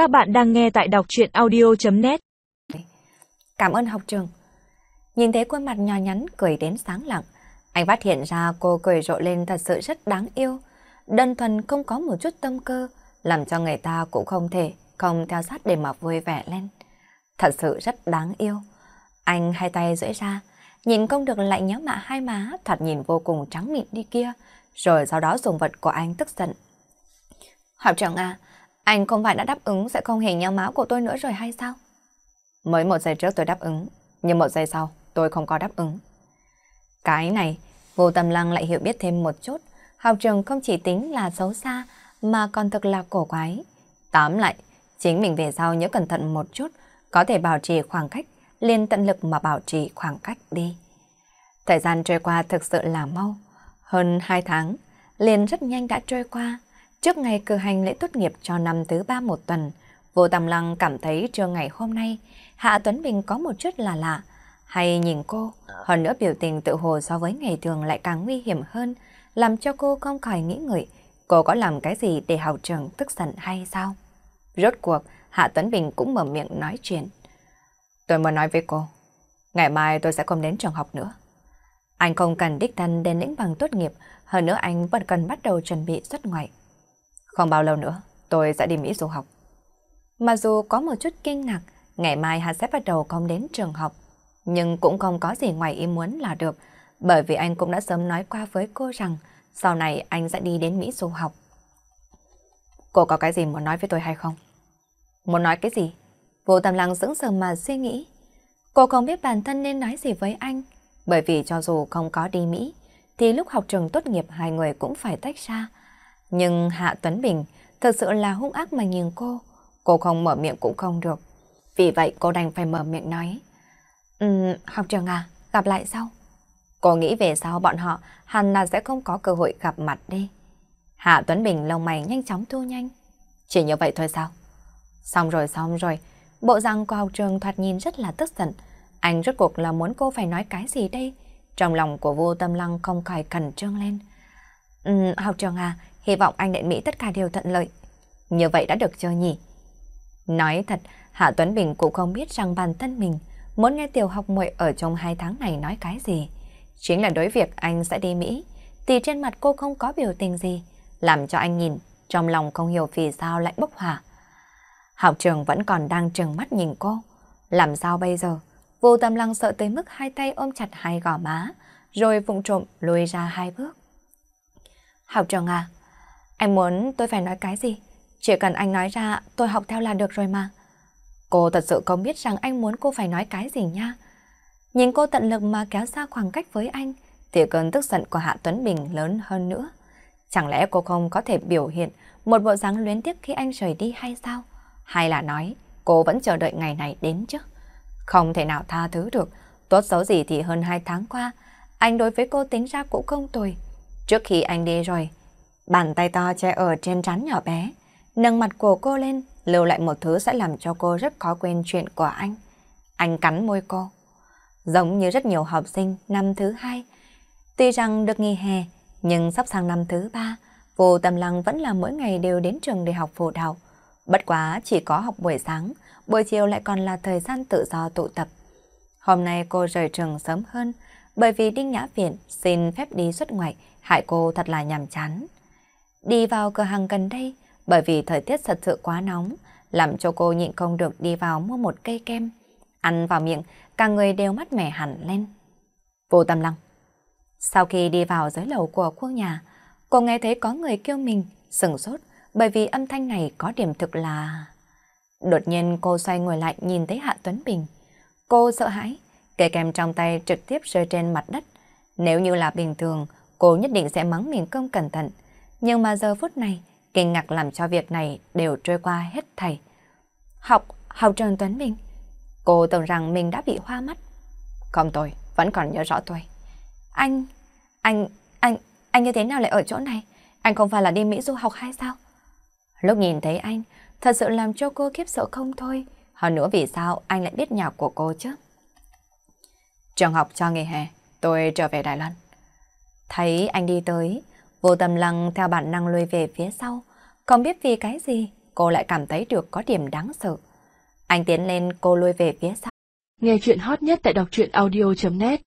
Các bạn đang nghe tại đọc chuyện audio.net Cảm ơn học trường. Nhìn thấy khuôn mặt nhỏ nhắn cười đến sáng lặng, anh phát hiện ra cô cười rộ lên thật sự rất đáng yêu. Đơn thuần không có một chút tâm cơ, làm cho người ta cũng không thể không theo sát để mà vui vẻ lên. Thật sự rất đáng yêu. Anh hai tay duỗi ra, nhìn không được lại nhớ mạ hai má thoạt nhìn vô cùng trắng mịn đi kia, rồi sau đó dùng vật của anh tức giận. Học trưởng à, anh không phải đã đáp ứng sẽ không hề nhau máu của tôi nữa rồi hay sao? Mới một giây trước tôi đáp ứng, nhưng một giây sau tôi không có đáp ứng. Cái này, vô tâm lăng lại hiểu biết thêm một chút. Học trường không chỉ tính là xấu xa, mà còn thực là cổ quái. Tóm lại, chính mình về sau nhớ cẩn thận một chút, có thể bảo trì khoảng cách, liền tận lực mà bảo trì khoảng cách đi. Thời gian trôi qua thực sự là mau. Hơn 2 tháng, liền rất nhanh đã trôi qua. Trước ngày cử hành lễ tốt nghiệp cho năm thứ ba một tuần, Vô Tầm Lăng cảm thấy trưa ngày hôm nay, Hạ Tuấn Bình có một chút là lạ. Hay nhìn cô, hơn nữa biểu tình tự hồ so với ngày thường lại càng nguy hiểm hơn, làm cho cô không khỏi nghĩ ngợi, cô có làm cái gì để học trường tức giận hay sao? Rốt cuộc, Hạ Tuấn Bình cũng mở miệng nói chuyện. Tôi muốn nói với cô, ngày mai tôi sẽ không đến trường học nữa. Anh không cần đích thân đến lĩnh bằng tốt nghiệp, hơn nữa anh vẫn cần bắt đầu chuẩn bị xuất ngoại. Không bao lâu nữa, tôi sẽ đi Mỹ du học. Mặc dù có một chút kinh ngạc, ngày mai hắn sẽ bắt đầu không đến trường học, nhưng cũng không có gì ngoài ý muốn là được, bởi vì anh cũng đã sớm nói qua với cô rằng sau này anh sẽ đi đến Mỹ du học. Cô có cái gì muốn nói với tôi hay không? Muốn nói cái gì? Vô tâm lăng sững sờ mà suy nghĩ. Cô không biết bản thân nên nói gì với anh, bởi vì cho dù không có đi Mỹ, thì lúc học trường tốt nghiệp hai người cũng phải tách ra. Nhưng Hạ Tuấn Bình thật sự là hung ác mà nhìn cô. Cô không mở miệng cũng không được. Vì vậy cô đành phải mở miệng nói. Um, học trường à, gặp lại sau. Cô nghĩ về sau bọn họ hẳn là sẽ không có cơ hội gặp mặt đi. Hạ Tuấn Bình lông mày nhanh chóng thu nhanh. Chỉ như vậy thôi sao? Xong rồi xong rồi. Bộ răng của học trường thoạt nhìn rất là tức giận. Anh rốt cuộc là muốn cô phải nói cái gì đây? Trong lòng của vô tâm lăng không khỏi khẩn trương lên. Um, học trường à, hy vọng anh đến Mỹ tất cả đều thuận lợi. Như vậy đã được chưa nhỉ? Nói thật, Hạ Tuấn Bình cũng không biết rằng bản thân mình muốn nghe tiểu học muội ở trong hai tháng này nói cái gì. Chính là đối việc anh sẽ đi Mỹ, thì trên mặt cô không có biểu tình gì, làm cho anh nhìn, trong lòng không hiểu vì sao lại bốc hỏa. Học trường vẫn còn đang trừng mắt nhìn cô. Làm sao bây giờ? Vô tâm lăng sợ tới mức hai tay ôm chặt hai gò má, rồi vụng trộm lùi ra hai bước. Học trường à, anh muốn tôi phải nói cái gì? Chỉ cần anh nói ra tôi học theo là được rồi mà. Cô thật sự không biết rằng anh muốn cô phải nói cái gì nha. Nhìn cô tận lực mà kéo xa khoảng cách với anh, thì cơn tức giận của Hạ Tuấn Bình lớn hơn nữa. Chẳng lẽ cô không có thể biểu hiện một bộ dáng luyến tiếc khi anh rời đi hay sao? Hay là nói cô vẫn chờ đợi ngày này đến chứ? Không thể nào tha thứ được, tốt xấu gì thì hơn hai tháng qua, anh đối với cô tính ra cũng không tồi. Trước khi anh đi rồi, bàn tay to che ở trên trán nhỏ bé, nâng mặt của cô lên, lưu lại một thứ sẽ làm cho cô rất khó quên chuyện của anh. Anh cắn môi cô. Giống như rất nhiều học sinh năm thứ hai. Tuy rằng được nghỉ hè, nhưng sắp sang năm thứ ba, vô tâm lăng vẫn là mỗi ngày đều đến trường để học phổ đạo. Bất quá chỉ có học buổi sáng, buổi chiều lại còn là thời gian tự do tụ tập. Hôm nay cô rời trường sớm hơn, bởi vì Đinh Nhã Viện xin phép đi xuất ngoại, hại cô thật là nhàm chán. Đi vào cửa hàng gần đây, bởi vì thời tiết thật sự quá nóng, làm cho cô nhịn không được đi vào mua một cây kem. Ăn vào miệng, cả người đều mắt mẻ hẳn lên. Vô tâm lăng. Sau khi đi vào dưới lầu của khu nhà, cô nghe thấy có người kêu mình, sừng sốt, bởi vì âm thanh này có điểm thực là... Đột nhiên cô xoay người lại nhìn thấy Hạ Tuấn Bình. Cô sợ hãi, cây kem trong tay trực tiếp rơi trên mặt đất. Nếu như là bình thường, cô nhất định sẽ mắng mình không cẩn thận. Nhưng mà giờ phút này, kinh ngạc làm cho việc này đều trôi qua hết thầy. Học, học trường Tuấn Minh Cô tưởng rằng mình đã bị hoa mắt. Không tôi, vẫn còn nhớ rõ tôi. Anh, anh, anh, anh như thế nào lại ở chỗ này? Anh không phải là đi Mỹ du học hay sao? Lúc nhìn thấy anh, thật sự làm cho cô kiếp sợ không thôi. Hơn nữa vì sao anh lại biết nhà của cô chứ? Trường học cho nghỉ hè, tôi trở về Đài Loan. Thấy anh đi tới, vô tâm lăng theo bản năng lùi về phía sau. Không biết vì cái gì, cô lại cảm thấy được có điểm đáng sợ. Anh tiến lên cô lùi về phía sau. Nghe chuyện hot nhất tại đọc truyện audio.net